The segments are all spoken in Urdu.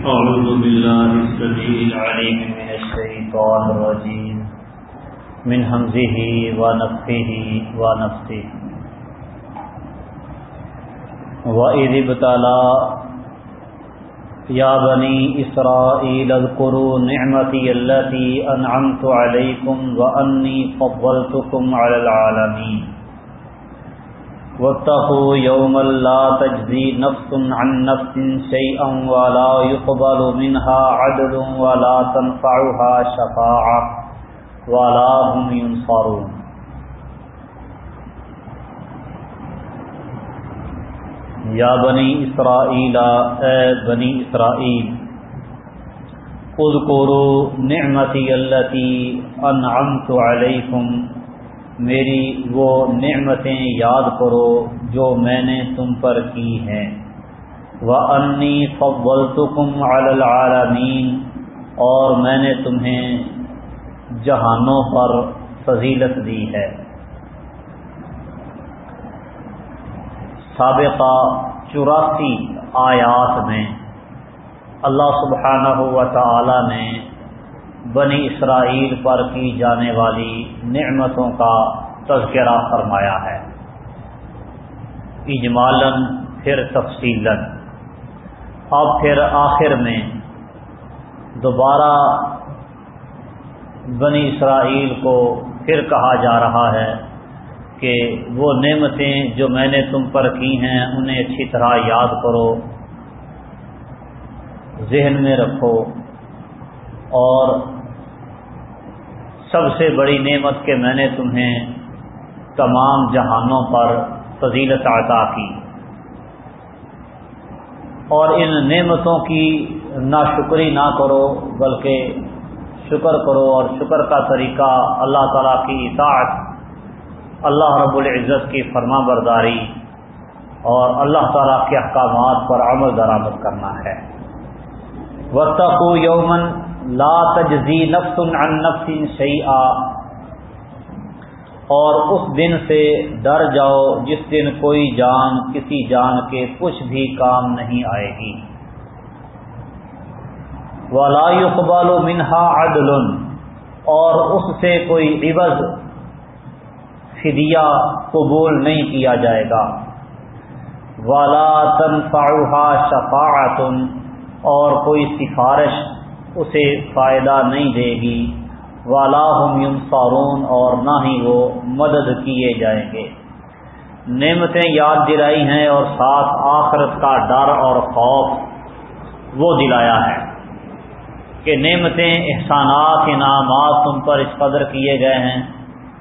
أعوذ بالله السميع العليم. من الشيطان الرجيم. من همزه ونفخه ونفسه. وإذ ابتلى يا بني إسرائيل اذكروا نعمتي التي أنعمت عليكم وأني فضلتكم على العالمين. واتقوا يوما لا تجزي نفس عن نفس شيئا ولا يقبل منها عدل ولا تنفعها شفاعة ولا هم ينصرون. یا بنی اسرائیل، اے بنی اسرائیل، اذکروا نعمتی اللتی انعمت علیکم میری وہ نعمتیں یاد کرو جو میں نے تم پر کی ہیں۔ وہ انی فضلتکم علی العالمین اور میں نے تمہیں جہانوں پر فضیلت دی ہے۔ سابقہ چوراسی آیات میں اللہ سبحانہ و تعالی نے بنی اسرائیل پر کی جانے والی نعمتوں کا تذکرہ فرمایا ہے۔ اجمالاً پھر تفصیل اب پھر آخر میں دوبارہ بنی اسرائیل کو پھر کہا جا رہا ہے کہ وہ نعمتیں جو میں نے تم پر کی ہیں، انہیں اچھی طرح یاد کرو، ذہن میں رکھو۔ اور سب سے بڑی نعمت کہ میں نے تمہیں تمام جہانوں پر فضیلت عطا کی۔ اور ان نعمتوں کی نہ شکری نہ کرو، بلکہ شکر کرو اور شکر کا طریقہ اللہ تعالیٰ کی اطاعت، اللہ رب العزت کی فرما برداری اور اللہ تعالیٰ کے احکامات پر عمل درآمد کرنا ہے۔ وطق یومن لا تجزی نفس عن نفس شیئا اور اس دن سے ڈر جاؤ جس دن کوئی جان کسی جان کے کچھ بھی کام نہیں آئے گی۔ ولا يقبل منہا عدل۔ اور اس سے کوئی عوض، فدیہ قبول نہیں کیا جائے گا۔ والا تنفعها شفاعت اور کوئی سفارش اسے فائدہ نہیں دے گی۔ والا ہم ینصارون اور نہ ہی وہ مدد کیے جائیں گے۔ نعمتیں یاد دلائی ہیں اور ساتھ آخرت کا ڈر اور خوف وہ دلایا ہے کہ نعمتیں احسانات انعامات تم پر اس قدر کیے گئے ہیں۔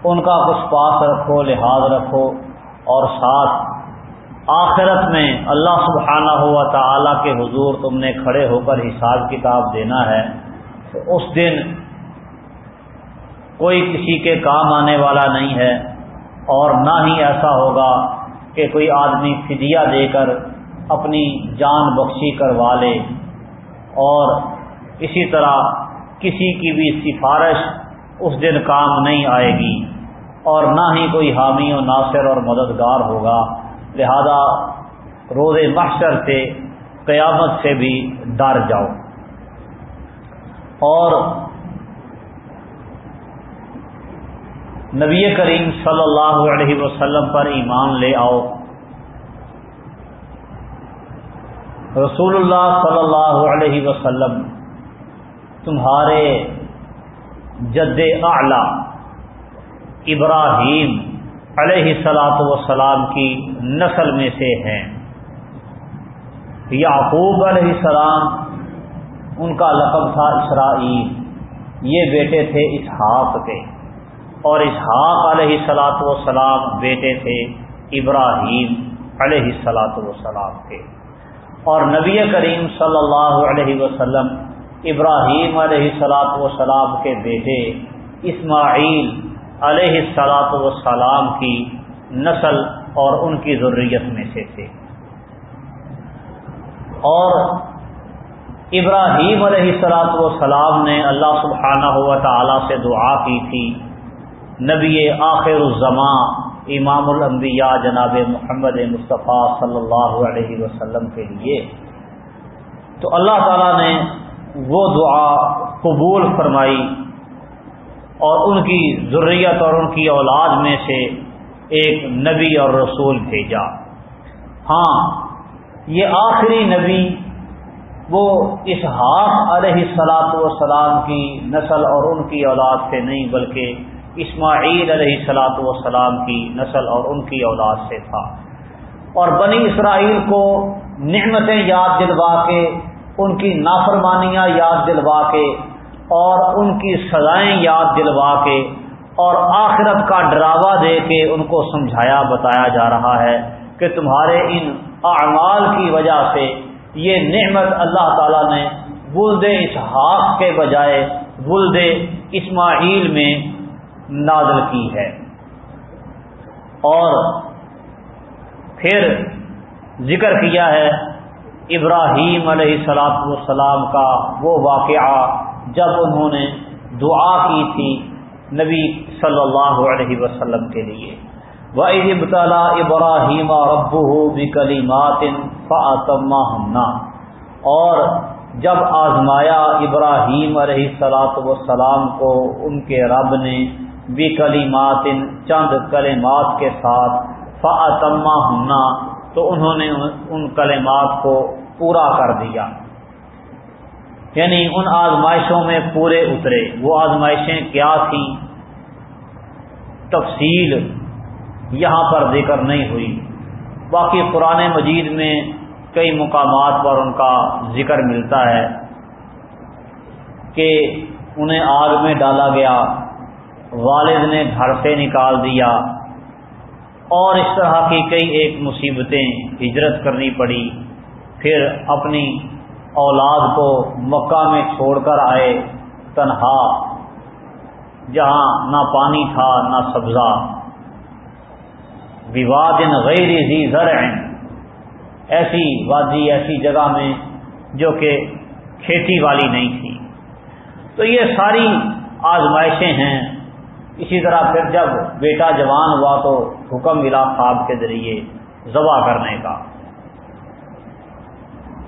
ان کا کچھ پاس رکھو، لحاظ رکھو اور ساتھ آخرت میں اللہ سبحانہ ہوا تعالیٰ کے حضور تم نے کھڑے ہو کر حساب کتاب دینا ہے، تو اس دن کوئی کسی کے کام آنے والا نہیں ہے اور نہ ہی ایسا ہوگا کہ کوئی آدمی فدیہ دے کر اپنی جان بخشی کروا لے اور اسی طرح کسی کی بھی سفارش اس دن کام نہیں آئے گی اور نہ ہی کوئی حامی و ناصر اور مددگار ہوگا۔ لہذا روز محشر سے قیامت سے بھی ڈر جاؤ۔ اور نبی کریم صلی اللہ علیہ وسلم پر ایمان لے آؤ۔ رسول اللہ صلی اللہ علیہ وسلم تمہارے جد اعلی ابراہیم علیہ سلاۃ وسلام کی نسل میں سے ہیں۔ یعقوب علیہ السلام، ان کا لقب تھا اسرائیل۔ یہ بیٹے تھے اسحاق کے۔ اور اسحاق علیہ سلاۃ وسلام بیٹے تھے ابراہیم علیہ سلاۃ وسلام کے۔ اور نبی کریم صلی اللہ علیہ وسلم، ابراہیم علیہ سلاۃ وسلام کے بیٹے اسماعیل علیہ سلاۃ وسلام کی نسل اور ان کی ضروریت میں سے تھے۔ اور ابراہیم علیہ سلاۃ وسلام نے اللہ سبحانہ ہوا تعالیٰ سے دعا کی تھی، نبی آخر الزماں امام الانبیاء جناب محمد مصطفیٰ صلی اللہ علیہ وسلم کے لیے۔ تو اللہ تعالیٰ نے وہ دعا قبول فرمائی۔ اور ان کی ضروریت اور ان کی اولاد میں سے ایک نبی اور رسول بھیجا۔ ہاں یہ آخری نبی وہ اس ہاتھ علیہ سلاط وسلام کی نسل اور ان کی اولاد سے نہیں، بلکہ اسماعیل علیہ سلاط وسلام کی نسل اور ان کی اولاد سے تھا۔ اور بنی اسرائیل کو نعمتیں یاد دلوا کے، ان کی نافرمانیاں یاد دلوا کے اور ان کی سزائیں یاد دلوا کے اور آخرت کا ڈراوا دے کے ان کو سمجھایا بتایا جا رہا ہے کہ تمہارے ان اعمال کی وجہ سے یہ نعمت اللہ تعالیٰ نے بلد اسحاق کے بجائے بلد اسماعیل میں نازل کی ہے۔ اور پھر ذکر کیا ہے، ابراہیم علیہ سلاط والسلام کا وہ واقعہ جب انہوں نے دعا کی تھی نبی صلی اللہ علیہ وسلم کے لیے۔ وہ ابتلا ابراہیم رب بھی کلی ماتن فاطمہ اور جب آزمایا ابراہیم علیہ سلاط وسلام کو، ان کے رب نے بھی کلی ماتن چند کلمات کے ساتھ فاطمہ ہننا تو انہوں نے ان کلمات کو پورا کر دیا۔ یعنی ان آزمائشوں میں پورے اترے۔ وہ آزمائشیں کیا تھیں؟ تفصیل یہاں پر ذکر نہیں ہوئی۔ باقی قرآن مجید میں کئی مقامات پر ان کا ذکر ملتا ہے کہ انہیں آگ میں ڈالا گیا، والد نے گھر سے نکال دیا اور اس طرح کی کئی ایک مصیبتیں ہجرت کرنی پڑی۔ پھر اپنی اولاد کو مکہ میں چھوڑ کر آئے تنہا، جہاں نہ پانی تھا، نہ سبزہ۔ وواد غیر زی زر ایسی وادی، ایسی جگہ میں جو کہ کھیتی والی نہیں تھی۔ تو یہ ساری آزمائشیں ہیں۔ اسی طرح پھر جب بیٹا جوان ہوا تو حکم ملا خواب کے ذریعے ذبح کرنے کا۔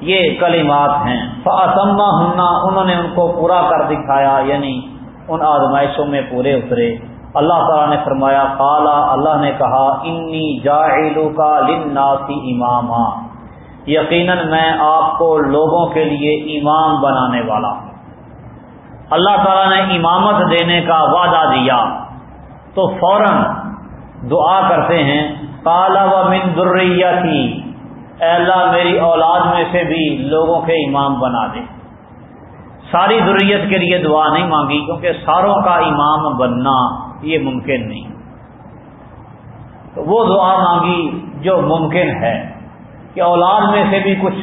یہ کلمات ہیں۔ فاسما ہننا انہوں نے ان کو پورا کر دکھایا یعنی ان آزمائشوں میں پورے اترے۔ اللہ تعالیٰ نے فرمایا کالا اللہ نے کہا، انی جاعلو کا لناسی امام یقیناً میں آپ کو لوگوں کے لیے امام بنانے والا ہوں۔ اللہ تعالیٰ نے امامت دینے کا وعدہ دیا۔ تو فوراً دعا کرتے ہیں کالا و من ذریتی۔ اے اللہ میری اولاد میں سے بھی لوگوں کے امام بنا دے۔ ساری ضروریت کے لیے دعا نہیں مانگی، کیونکہ ساروں کا امام بننا یہ ممکن نہیں۔ تو وہ دعا مانگی جو ممکن ہے کہ اولاد میں سے بھی کچھ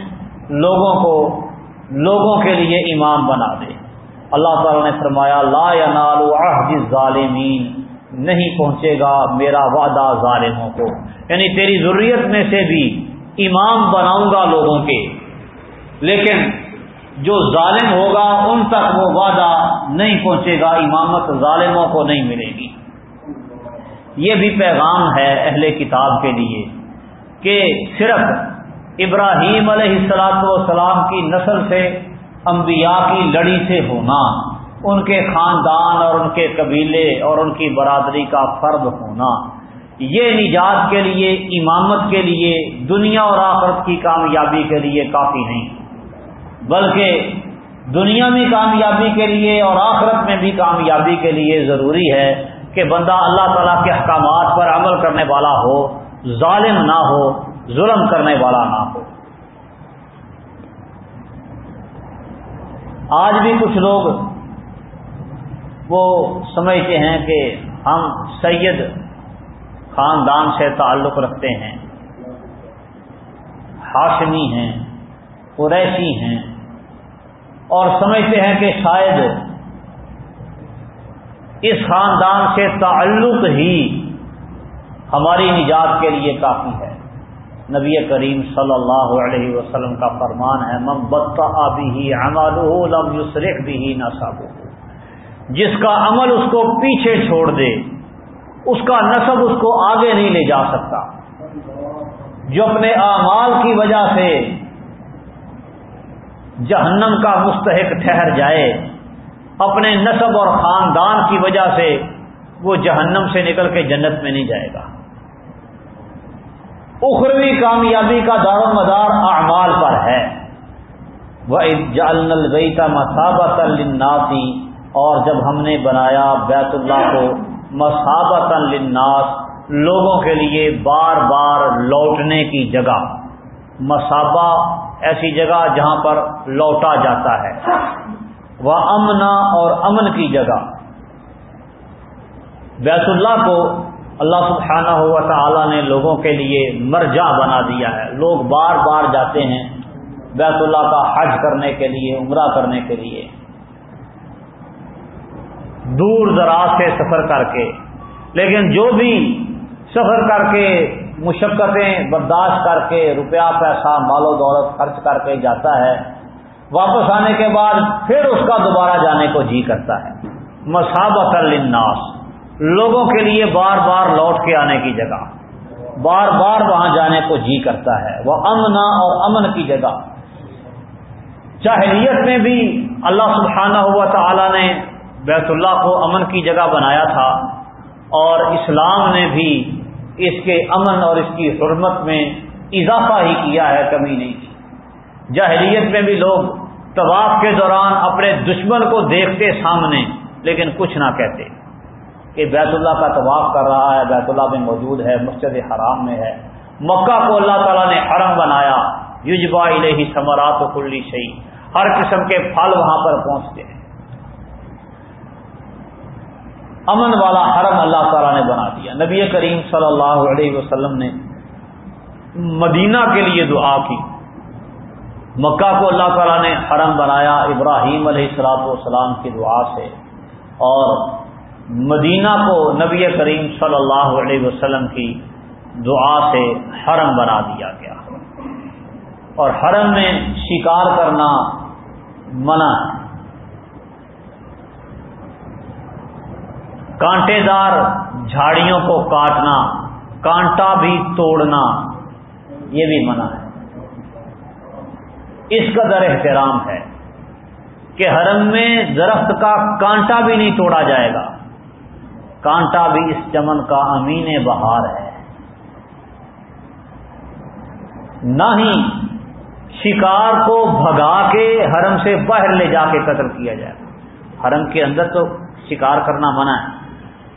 لوگوں کو، لوگوں کے لیے امام بنا دے۔ اللہ تعالیٰ نے فرمایا، لا یا ظالمین نہیں پہنچے گا میرا وعدہ ظالموں کو۔ یعنی تیری ضروریت میں سے بھی امام بناؤں گا لوگوں کے۔ لیکن جو ظالم ہوگا، ان تک وہ وعدہ نہیں پہنچے گا، امامت ظالموں کو نہیں ملے گی۔ یہ بھی پیغام ہے اہل کتاب کے لیے کہ صرف ابراہیم علیہ السلاط والسلام کی نسل سے، انبیاء کی لڑی سے ہونا، ان کے خاندان اور ان کے قبیلے اور ان کی برادری کا فرد ہونا۔ یہ نجات کے لیے، امامت کے لیے، دنیا اور آخرت کی کامیابی کے لیے کافی نہیں۔ بلکہ دنیا میں کامیابی کے لیے اور آخرت میں بھی کامیابی کے لیے ضروری ہے کہ بندہ اللہ تعالیٰ کے احکامات پر عمل کرنے والا ہو، ظالم نہ ہو، ظلم کرنے والا نہ ہو۔ آج بھی کچھ لوگ وہ سمجھتے ہیں کہ ہم سید خاندان سے تعلق رکھتے ہیں۔ ہاشمی ہیں، قریشی ہیں۔ اور سمجھتے ہیں کہ شاید اس خاندان سے تعلق ہی ہماری نجات کے لیے کافی ہے۔ نبی کریم صلی اللہ علیہ وسلم کا فرمان ہے محبت آبی ہی لم یسرف بھی ہی نہ جس کا عمل اس کو پیچھے چھوڑ دے اس کا نصب اس کو آگے نہیں لے جا سکتا۔ جو اپنے اعمال کی وجہ سے جہنم کا مستحق ٹھہر جائے، اپنے نصب اور خاندان کی وجہ سے وہ جہنم سے نکل کے جنت میں نہیں جائے گا۔ اخروی کامیابی کا دار و مدار اعمال پر ہے۔ وہ جالن البیتا مسابت الناسی اور جب ہم نے بنایا بیت اللہ کو مسابت الناس لوگوں کے لیے بار بار لوٹنے کی جگہ۔ مسابہ ایسی جگہ جہاں پر لوٹا جاتا ہے۔ وہ امنا اور امن کی جگہ۔ بیت اللہ کو اللہ سبحانہ ہوا تعالیٰ نے لوگوں کے لیے مرجع بنا دیا ہے۔ لوگ بار بار جاتے ہیں بیت اللہ کا حج کرنے کے لیے، عمرہ کرنے کے لیے۔ دور دراز سے سفر کر کے۔ لیکن جو بھی سفر کر کے مشقتیں برداشت کر کے روپیہ، پیسہ، مال و دولت خرچ کر کے جاتا ہے، واپس آنے کے بعد پھر اس کا دوبارہ جانے کو جی کرتا ہے۔ مسابت الناس لوگوں کے لیے بار بار لوٹ کے آنے کی جگہ۔ بار بار وہاں جانے کو جی کرتا ہے۔ وہ امنا اور امن کی جگہ۔ چاہلیت میں بھی اللہ سبحانہ ہوا تعالی نے بیت اللہ کو امن کی جگہ بنایا تھا اور اسلام نے بھی اس کے امن اور اس کی حرمت میں اضافہ ہی کیا ہے، کمی نہیں کی۔ جاہلیت میں بھی لوگ طواف کے دوران اپنے دشمن کو دیکھتے سامنے، لیکن کچھ نہ کہتے۔ کہ بیت اللہ کا طواف کر رہا ہے، بیت اللہ میں موجود ہے، مسجد حرام میں ہے۔ مکہ کو اللہ تعالیٰ نے حرم بنایا۔ یوجبا الہی ثمرات و کلی شہی ہر قسم کے پھل وہاں پر پہنچتے ہیں۔ امن والا حرم اللہ تعالیٰ نے بنا دیا۔ نبی کریم صلی اللہ علیہ وسلم نے مدینہ کے لیے دعا کی۔ مکہ کو اللہ تعالیٰ نے حرم بنایا ابراہیم علیہ السلاط والسلام کی دعا سے۔ اور مدینہ کو نبی کریم صلی اللہ علیہ وسلم کی دعا سے حرم بنا دیا گیا۔ اور حرم میں شکار کرنا منع۔ ہے کانٹے دار جھاڑیوں کو کاٹنا کانٹا بھی توڑنا یہ بھی منع ہے اس کا احترام ہے کہ حرم میں درخت کا کانٹا بھی نہیں توڑا جائے گا کانٹا بھی اس چمن کا امین بہار ہے نہ ہی شکار کو بھگا کے حرم سے باہر لے جا کے قتل کیا جائے گا حرم کے اندر تو شکار کرنا منع ہے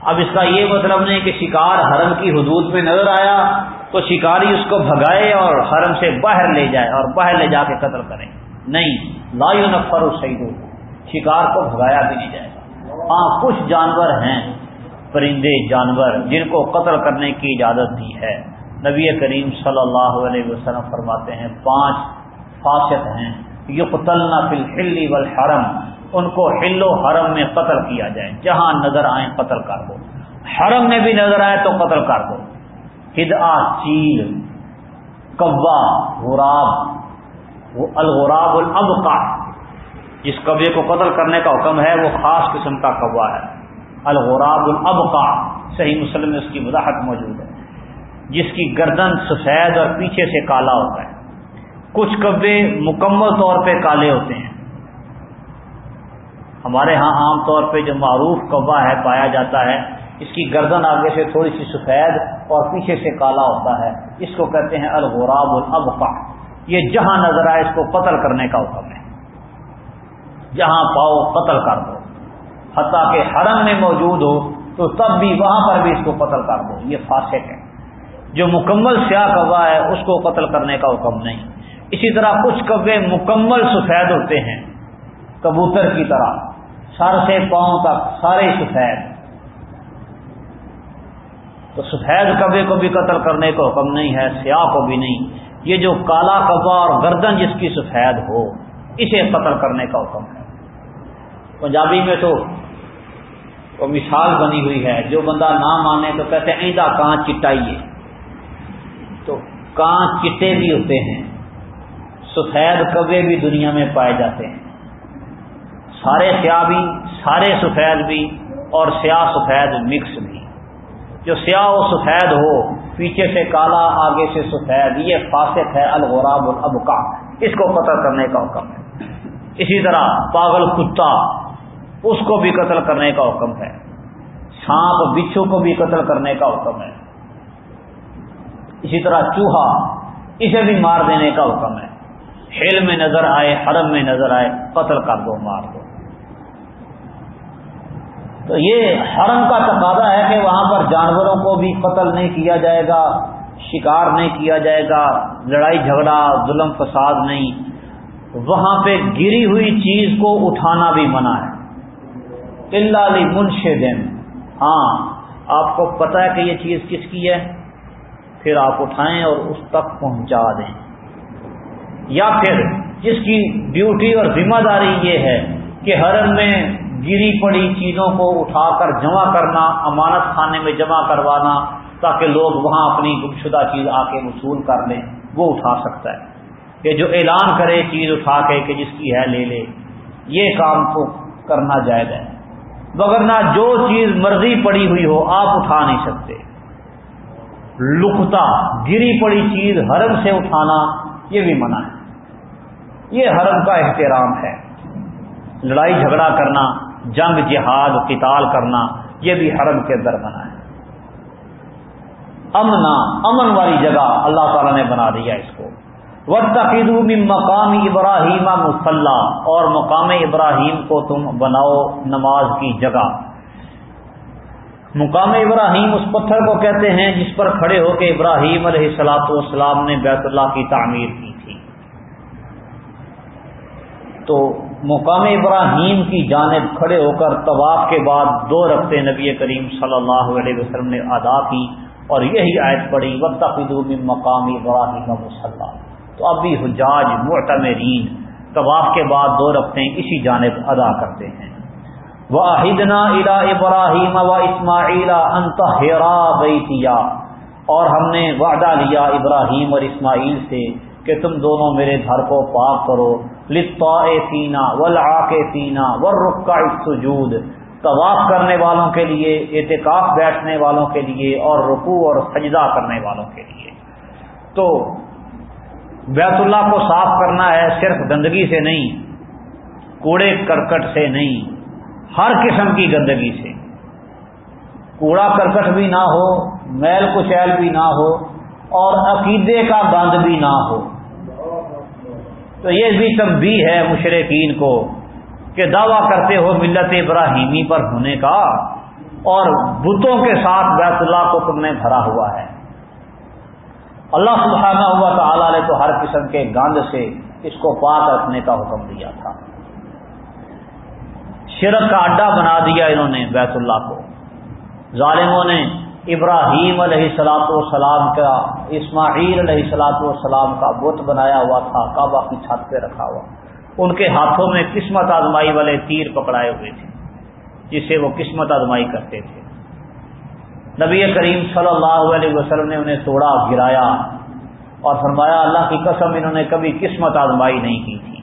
اب اس کا یہ مطلب نہیں کہ شکار حرم کی حدود میں نظر آیا تو شکاری اس کو بھگائے اور حرم سے باہر لے جائے اور باہر لے جا کے قتل کرے۔ نہیں، لا نفر شہید شکار کو بھگایا بھی نہیں جائے گا۔ ہاں کچھ جانور ہیں، پرندے، جانور، جن کو قتل کرنے کی اجازت دی ہے۔ نبی کریم صلی اللہ علیہ وسلم فرماتے ہیں، پانچ فاسط ہیں۔ یقتلنا فی الحل والحرم۔ ان کو ہل و حرم میں قتل کیا جائے، جہاں نظر آئے قتل کر دو حرم میں بھی نظر آئے تو قتل کر دو ہد چیل کبا غراب، وہ الغراب الابقا۔ جس کبے کو قتل کرنے کا حکم ہے، وہ خاص قسم کا کبا ہے۔ الغراب الابقا۔ صحیح مسلم میں اس کی وضاحت موجود ہے۔ جس کی گردن سفید اور پیچھے سے کالا ہوتا ہے۔ کچھ کبے مکمل طور پہ کالے ہوتے ہیں۔ ہمارے ہاں عام طور پہ جو معروف کبا ہے، پایا جاتا ہے، اس کی گردن آگے سے تھوڑی سی سفید اور پیچھے سے کالا ہوتا ہے۔ اس کو کہتے ہیں الغراب الابقا یہ جہاں نظر آئے، اس کو قتل کرنے کا حکم ہے۔ جہاں پاؤ، قتل کر دو۔ حتیٰ کہ حرم میں موجود ہو، تو تب بھی وہاں پر بھی اس کو قتل کر دو۔ یہ فاسق ہے۔ جو مکمل سیاہ کبا ہے، اس کو قتل کرنے کا حکم نہیں۔ اسی طرح کچھ کبے مکمل سفید ہوتے ہیں، کبوتر کی طرح۔ سر سے پاؤں تک سارے سفید۔ تو سفید کبے کو بھی قتل کرنے کا حکم نہیں ہے، سیاہ کو بھی نہیں۔ یہ جو کالا کبا اور گردن جس کی سفید ہو، اسے قتل کرنے کا حکم ہے۔ پنجابی میں تو وہ مثال بنی ہوئی ہے، جو بندہ نہ مانے تو کہتے ہیں ایدا کان چٹائیے تو کان چٹے بھی ہوتے ہیں۔ سفید کبے بھی دنیا میں پائے جاتے ہیں۔ سارے سیاہ بھی، سارے سفید بھی اور سیاہ سفید مکس بھی۔ جو سیاہ و سفید ہو، پیچھے سے کالا، آگے سے سفید، یہ فاسق ہے الغراب الابقا اس کو قتل کرنے کا حکم ہے۔ اسی طرح پاگل کتا، اس کو بھی قتل کرنے کا حکم ہے۔ سانپ بچھو کو بھی قتل کرنے کا حکم ہے۔ اسی طرح چوہا، اسے بھی مار دینے کا حکم ہے۔ ہیل میں نظر آئے، حرم میں نظر آئے، قتل کر دو، مار دو۔ تو یہ حرم کا تقاضا ہے کہ وہاں پر جانوروں کو بھی قتل نہیں کیا جائے گا، شکار نہیں کیا جائے گا، لڑائی جھگڑا، ظلم، فساد نہیں۔ وہاں پہ گری ہوئی چیز کو اٹھانا بھی منع ہے۔ اللہ علی منش ہاں آپ کو پتا ہے کہ یہ چیز کس کی ہے۔ پھر آپ اٹھائیں اور اس تک پہنچا دیں۔ یا پھر جس کی ڈیوٹی اور ذمہ داری یہ ہے کہ حرم میں گری پڑی چیزوں کو اٹھا کر جمع کرنا، امانت خانے میں جمع کروانا، تاکہ لوگ وہاں اپنی گمشدہ چیز آ کے وصول کر لیں، وہ اٹھا سکتا ہے۔ کہ جو اعلان کرے، چیز اٹھا کے کہ جس کی ہے لے لے۔ یہ کام تو کرنا جائز ہے۔ مگر نہ جو چیز مرضی پڑی ہوئی ہو، آپ اٹھا نہیں سکتے۔ لکتا گری پڑی چیز حرم سے اٹھانا، یہ بھی منع ہے۔ یہ حرم کا احترام ہے۔ لڑائی جھگڑا کرنا جنگ جہاد قتال کرنا، یہ بھی حرم کے اندر منع ہے۔ امنا امن والی جگہ اللہ تعالی نے بنا دیا اس کو۔ من مقام ابراہیم مسلح اور مقام ابراہیم کو تم بناؤ نماز کی جگہ۔ مقام ابراہیم اس پتھر کو کہتے ہیں جس پر کھڑے ہو کے ابراہیم علیہ السلاۃ والسلام نے بیت اللہ کی تعمیر کی تھی۔ تو مقام ابراہیم کی جانب کھڑے ہو کر طواف کے بعد دو رفتے نبی کریم صلی اللہ علیہ وسلم نے ادا کی اور یہی آیت پڑی وقت من مقام ابراہیم مسلح تو اب بھی حجاج، معتمرین طواف کے بعد دو رفتیں اسی جانب ادا کرتے ہیں۔ واحدنا الا ابراہیم و اسماعیل انتہرا بیتیا اور ہم نے وعدہ لیا ابراہیم اور اسماعیل سے کہ تم دونوں میرے گھر کو پاک کرو۔ لطا فینا ولا کے سجود طواف کرنے والوں کے لیے، اعتکاف بیٹھنے والوں کے لیے اور رکوع اور سجدہ کرنے والوں کے لیے۔ تو بیت اللہ کو صاف کرنا ہے صرف گندگی سے نہیں، کوڑے کرکٹ سے نہیں، ہر قسم کی گندگی سے۔ کوڑا کرکٹ بھی نہ ہو، میل کچیل بھی نہ ہو، اور عقیدے کا گند بھی نہ ہو۔ تو یہ بھی تنبی ہے مشرقین کو کہ دعویٰ کرتے ہو ملت ابراہیمی پر ہونے کا اور بتوں کے ساتھ بیت اللہ کو تم نے بھرا ہوا ہے۔ اللہ سبحانہ ہوا تعالیٰ نے تو ہر قسم کے گند سے اس کو پاک رکھنے کا حکم دیا تھا۔ شرک کا اڈا بنا دیا انہوں نے بیت اللہ کو۔ ظالموں نے ابراہیم علیہ سلاۃ والسلام کا، اسماعیل علیہ سلاۃ والسلام کا بت بنایا ہوا تھا، کعبہ کی چھت پہ رکھا ہوا۔ ان کے ہاتھوں میں قسمت آزمائی والے تیر پکڑائے ہوئے تھے جس سے وہ قسمت آزمائی کرتے تھے۔ نبی کریم صلی اللہ علیہ وسلم نے انہیں توڑا، گرایا اور فرمایا، اللہ کی قسم، انہوں نے کبھی قسمت آزمائی نہیں کی تھی۔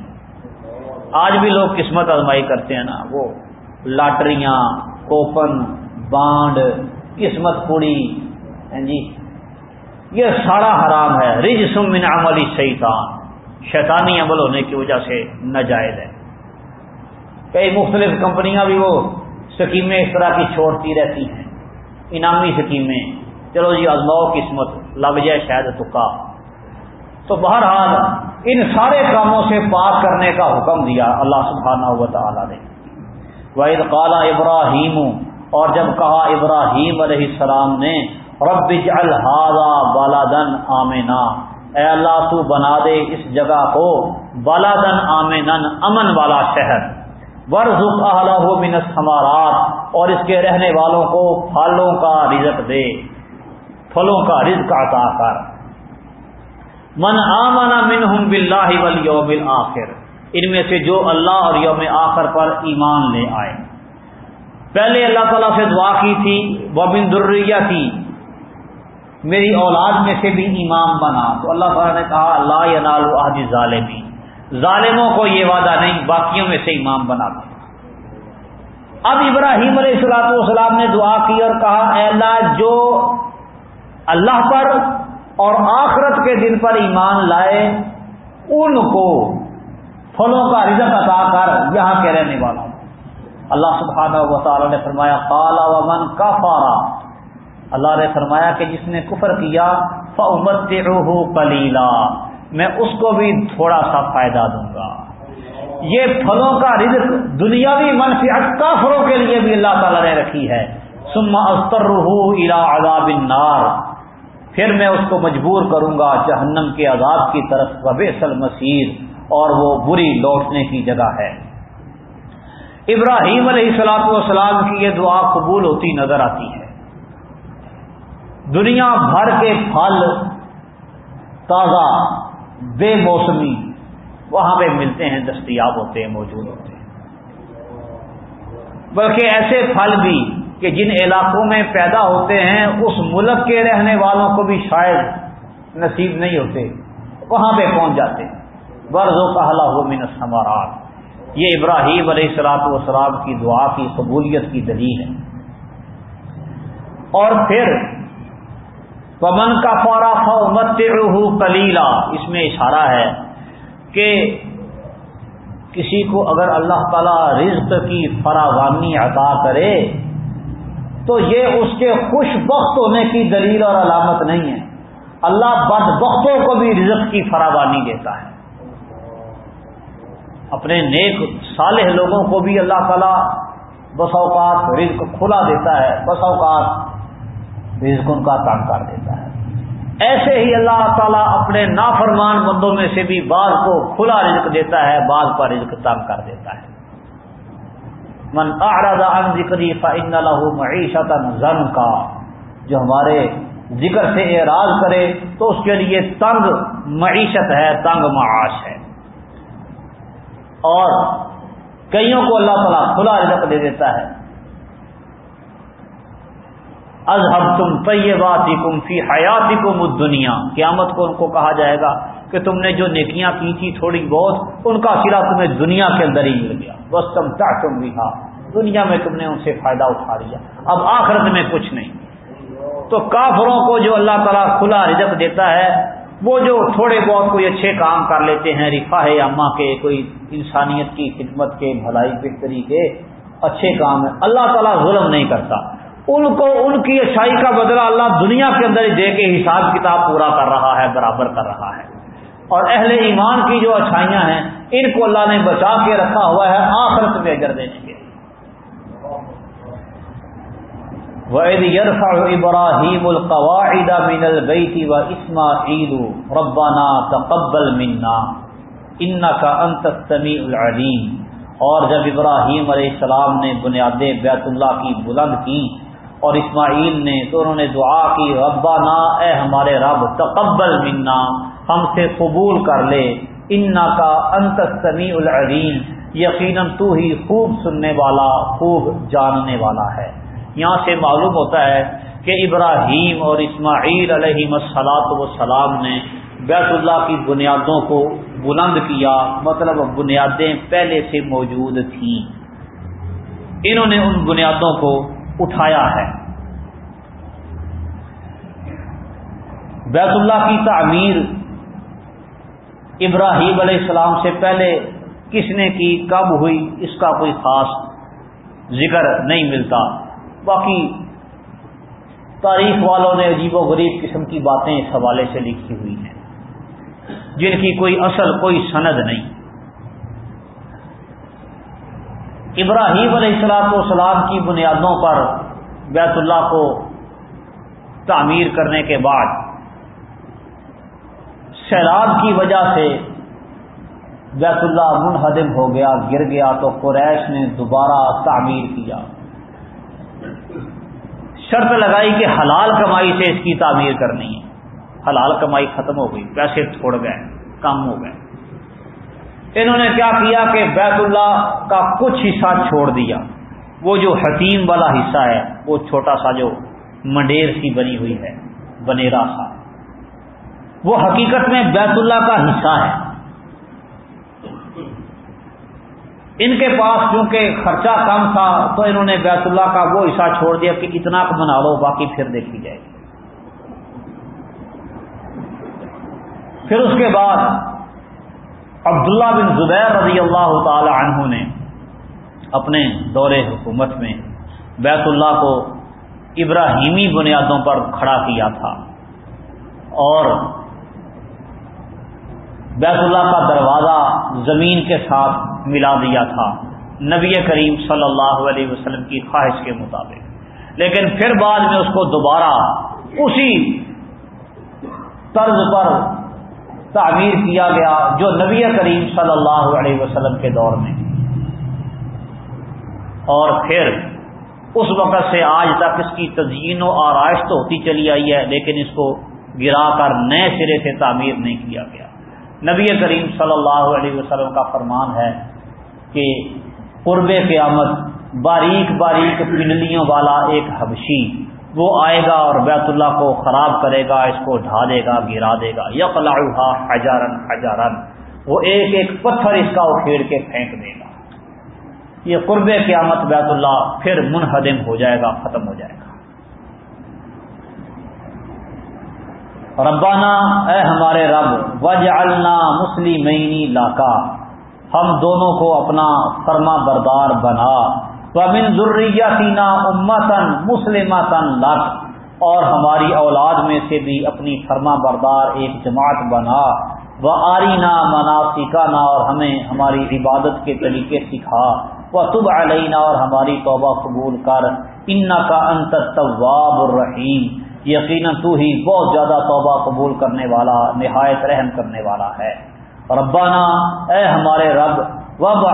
آج بھی لوگ قسمت آزمائی کرتے ہیں نا، وہ لاٹریاں، کوپن، بانڈ قسمت پوڑی ہاں جی۔ یہ سارا حرام ہے۔ رج سمن عملی شیطان۔ شیطانی عمل ہونے کی وجہ سے ناجائز ہے۔ کئی مختلف کمپنیاں بھی وہ سکیمیں اس طرح کی چھوڑتی رہتی ہیں۔ انعامی سکیمیں۔ چلو جی اللہ قسمت۔ لگ جائے شاید تکا تو بہرحال ان سارے کاموں سے پاک کرنے کا حکم دیا اللہ سبحانہ و تعالیٰ نے۔ وحید کالا ابراہیم اور جب کہا ابراہیم علیہ السلام نے، رب الحاظہ بالادن آمنا، اے اللہ تو بنا دے اس جگہ کو بالادن آمن امن والا شہر۔ ورژ ہو منس ہمارات اور اس کے رہنے والوں کو پھلوں کا رزق دے، پھلوں کا رزق عطا کر۔ من آمنا من ہم بلّہ ولیوم آخر ان میں سے جو اللہ اور یوم آخر پر ایمان لے آئے۔ پہلے اللہ تعالیٰ سے دعا کی تھی وہ دریا تھی میری اولاد میں سے بھی ایمان بنا۔ تو اللہ تعالیٰ نے کہا اللہ ینال ظالمی ظالموں کو یہ وعدہ نہیں، باقیوں میں سے امام بنا۔ دیا اب ابراہیم علیہ السلاط والسلام نے دعا کی اور کہا، اے اللہ، جو اللہ پر اور آخرت کے دن پر ایمان لائے، ان کو پھلوں کا رزق عطا کر یہاں کے رہنے والا۔ اللہ سبحانہ و تعالی نے فرمایا کالا ومن کا فارا اللہ نے فرمایا کہ جس نے کفر کیا فمت کلیلا میں اس کو بھی تھوڑا سا فائدہ دوں گا۔ یہ پھلوں کا رزق دنیاوی منفیت کافروں کے لیے بھی اللہ تعالی نے رکھی ہے۔ سما استر الا عذاب النار، پھر میں اس کو مجبور کروں گا جہنم کے عذاب کی طرف وبیسل مسیر اور وہ بری لوٹنے کی جگہ ہے۔ ابراہیم علیہ السلاط والسلام کی یہ دعا قبول ہوتی نظر آتی ہے۔ دنیا بھر کے پھل تازہ، بے موسمی وہاں پہ ملتے ہیں، دستیاب ہوتے ہیں، موجود ہوتے ہیں۔ بلکہ ایسے پھل بھی کہ جن علاقوں میں پیدا ہوتے ہیں، اس ملک کے رہنے والوں کو بھی شاید نصیب نہیں ہوتے، وہاں پہ پہنچ جاتے۔ ہیں برض و کہلا ہو من سمارات یہ ابراہیم علیہ السلاط وسلام کی دعا کی قبولیت کی دلیل ہے۔ اور پھر پمن کا فوراً فمت کلیلا اس میں اشارہ ہے کہ کسی کو اگر اللہ تعالی رزق کی فراوانی عطا کرے تو یہ اس کے خوش بخت ہونے کی دلیل اور علامت نہیں ہے۔ اللہ بد بختوں کو بھی رزق کی فراوانی دیتا ہے۔ اپنے نیک صالح لوگوں کو بھی اللہ تعالیٰ بس اوقات رزق کھلا دیتا ہے، بس اوقات رزق ان کا کام کر دیتا ہے۔ ایسے ہی اللہ تعالیٰ اپنے نافرمان بندوں میں سے بھی بعض کو کھلا رزق دیتا ہے، بعض کا رزق تنگ کر دیتا ہے۔ من اعرض عن ذکری فان له معیشت زن کا جو ہمارے ذکر سے اعراض کرے تو اس کے لیے تنگ معیشت ہے، تنگ معاش ہے۔ اور کئیوں کو اللہ تعالیٰ کھلا رزق دے دیتا ہے۔ ازہب تم طیباتی کم فی حیاتی کم دنیا قیامت کو ان کو کہا جائے گا کہ تم نے جو نیکیاں کی تھی تھوڑی بہت، ان کا سرا تمہیں دنیا کے اندر ہی مل گیا۔ بس تم چاہ تم بھی دنیا میں تم نے ان سے فائدہ اٹھا لیا۔ اب آخرت میں کچھ نہیں۔ تو کافروں کو جو اللہ تعالیٰ کھلا رزق دیتا ہے وہ جو تھوڑے بہت کوئی اچھے کام کر لیتے ہیں رفا ہے اما کے، کوئی انسانیت کی خدمت کے، بھلائی بہتری کے اچھے کام ہیں۔ اللہ تعالیٰ ظلم نہیں کرتا۔ ان کو، ان کی اچھائی کا بدلہ اللہ دنیا کے اندر دے کے حساب کتاب پورا کر رہا ہے، برابر کر رہا ہے۔ اور اہل ایمان کی جو اچھائیاں ہیں، ان کو اللہ نے بچا کے رکھا ہوا ہے، آخرت میں اجر دینے کے وید یرفع ابراہیم القواعد من البیت و اسماعیل ربنا تقبل منا انکا انت السمیع العلیم اور جب ابراہیم علیہ السلام نے بنیادیں بیت اللہ کی بلند کی اور اسماعیل نے تو انہوں نے دعا کی ربا اے ہمارے رب، تقبل منا، ہم سے قبول کر لے۔ انا کا انت سمیع العلیم یقیناً تو ہی خوب سننے والا، خوب جاننے والا ہے۔ یہاں سے معلوم ہوتا ہے کہ ابراہیم اور اسماعیل علیہ مسلاط وسلام نے بیت اللہ کی بنیادوں کو بلند کیا مطلب بنیادیں پہلے سے موجود تھیں۔ انہوں نے ان بنیادوں کو اٹھایا ہے۔ بیت اللہ کی تعمیر ابراہیم علیہ السلام سے پہلے کس نے کی، کب ہوئی، اس کا کوئی خاص ذکر نہیں ملتا۔ باقی تاریخ والوں نے عجیب و غریب قسم کی باتیں اس حوالے سے لکھی ہوئی ہیں، جن کی کوئی اصل، کوئی سند نہیں۔ ابراہیم علیہ السلاط والسلام کی بنیادوں پر بیت اللہ کو تعمیر کرنے کے بعد سیلاب کی وجہ سے بیت اللہ منہدم ہو گیا، گر گیا تو قریش نے دوبارہ تعمیر کیا۔ شرط لگائی کہ حلال کمائی سے اس کی تعمیر کرنی ہے۔ حلال کمائی ختم ہو گئی، پیسے چھوڑ گئے کم ہو گئے۔ انہوں نے کیا کیا کہ بیت اللہ کا کچھ حصہ چھوڑ دیا۔ وہ جو حتیم والا حصہ ہے، وہ چھوٹا سا جو منڈیر سی بنی ہوئی ہے، بنیرا سا۔ وہ حقیقت میں بیت اللہ کا حصہ ہے۔ ان کے پاس کیونکہ خرچہ کم تھا تو انہوں نے بیت اللہ کا وہ حصہ چھوڑ دیا کہ اتنا بنا لو باقی پھر دیکھی جائے گی۔ پھر اس کے بعد عبداللہ بن زبیر رضی اللہ تعالی عنہ نے اپنے دور حکومت میں بیت اللہ کو ابراہیمی بنیادوں پر کھڑا کیا تھا اور بیت اللہ کا دروازہ زمین کے ساتھ ملا دیا تھا۔ نبی کریم صلی اللہ علیہ وسلم کی خواہش کے مطابق۔ لیکن پھر بعد میں اس کو دوبارہ اسی طرز پر تعمیر کیا گیا جو نبی کریم صلی اللہ علیہ وسلم کے دور میں۔ اور پھر اس وقت سے آج تک اس کی تزئین و آرائش تو ہوتی چلی آئی ہے، لیکن اس کو گرا کر نئے سرے سے تعمیر نہیں کیا گیا۔ نبی کریم صلی اللہ علیہ وسلم کا فرمان ہے کہ قرب قیامت باریک باریک پنڈلیوں والا ایک حبشی وہ آئے گا اور بیت اللہ کو خراب کرے گا، اس کو ڈھا دے گا، گرا دے گا۔ یقلا ہزارن ہزارن وہ ایک ایک پتھر اس کا اکھیڑ کے پھینک دے گا۔ یہ قرب قیامت بیت اللہ پھر منہدم ہو جائے گا، ختم ہو جائے گا۔ ربانہ اے ہمارے رب، وجعلنا مسلمینی لاکا ہم دونوں کو اپنا فرما بردار بنا۔ ومن ذریتنا امتن مسلمتن لک۔ اور ہماری اولاد میں سے بھی اپنی فرما بردار ایک جماعت بنا۔ وہ آرینا مناسکانہ اور ہمیں ہماری عبادت کے طریقے سکھا۔ وہ تب علینا، اور ہماری توبہ قبول کر۔ ان کا انت طواب الرحیم۔ یقیناً تو ہی بہت زیادہ توبہ قبول کرنے والا، نہایت رحم کرنے والا ہے۔ ربانہ اے ہمارے رب وب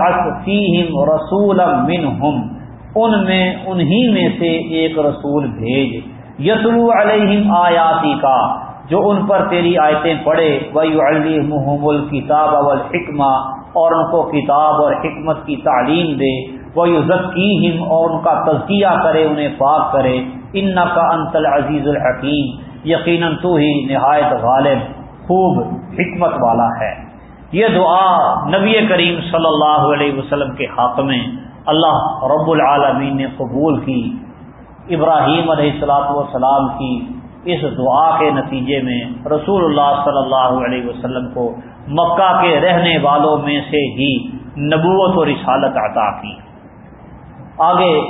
فیہم رسول منہم۔ ان میں، انہی میں سے ایک رسول بھیج۔ یسلو علیہم آیاتی کا جو ان پر تیری آیتیں پڑھے وہی الحم الکتاب والحکمہ۔ اور ان کو کتاب اور حکمت کی تعلیم دے۔ وہ ذکیم اور ان کا تزکیہ کرے، انہیں پاک کرے۔ ان کا انتل عزیز الحکیم یقیناً تو ہی نہایت غالب، خوب حکمت والا ہے۔ یہ دعا نبی کریم صلی اللہ علیہ وسلم کے حق میں اللہ رب العالمین نے قبول کی، ابراہیم علیہ السلاۃ والسلام کی۔ اس دعا کے نتیجے میں رسول اللہ صلی اللہ علیہ وسلم کو مکہ کے رہنے والوں میں سے ہی نبوت و رسالت عطا کی۔ آگے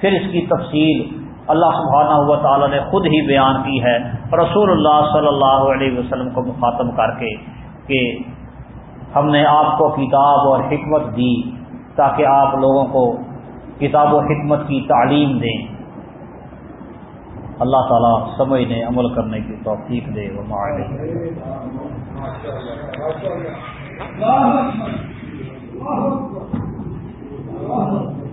پھر اس کی تفصیل اللہ سبحانہ ہوا تعالیٰ نے خود ہی بیان کی ہے۔ رسول اللہ صلی اللہ علیہ وسلم کو مخاطب کر کے کہ ہم نے آپ کو کتاب اور حکمت دی تاکہ آپ لوگوں کو کتاب و حکمت کی تعلیم دیں۔ اللہ تعالیٰ سمجھنے عمل کرنے کی توفیق دے۔ وہ معاہدے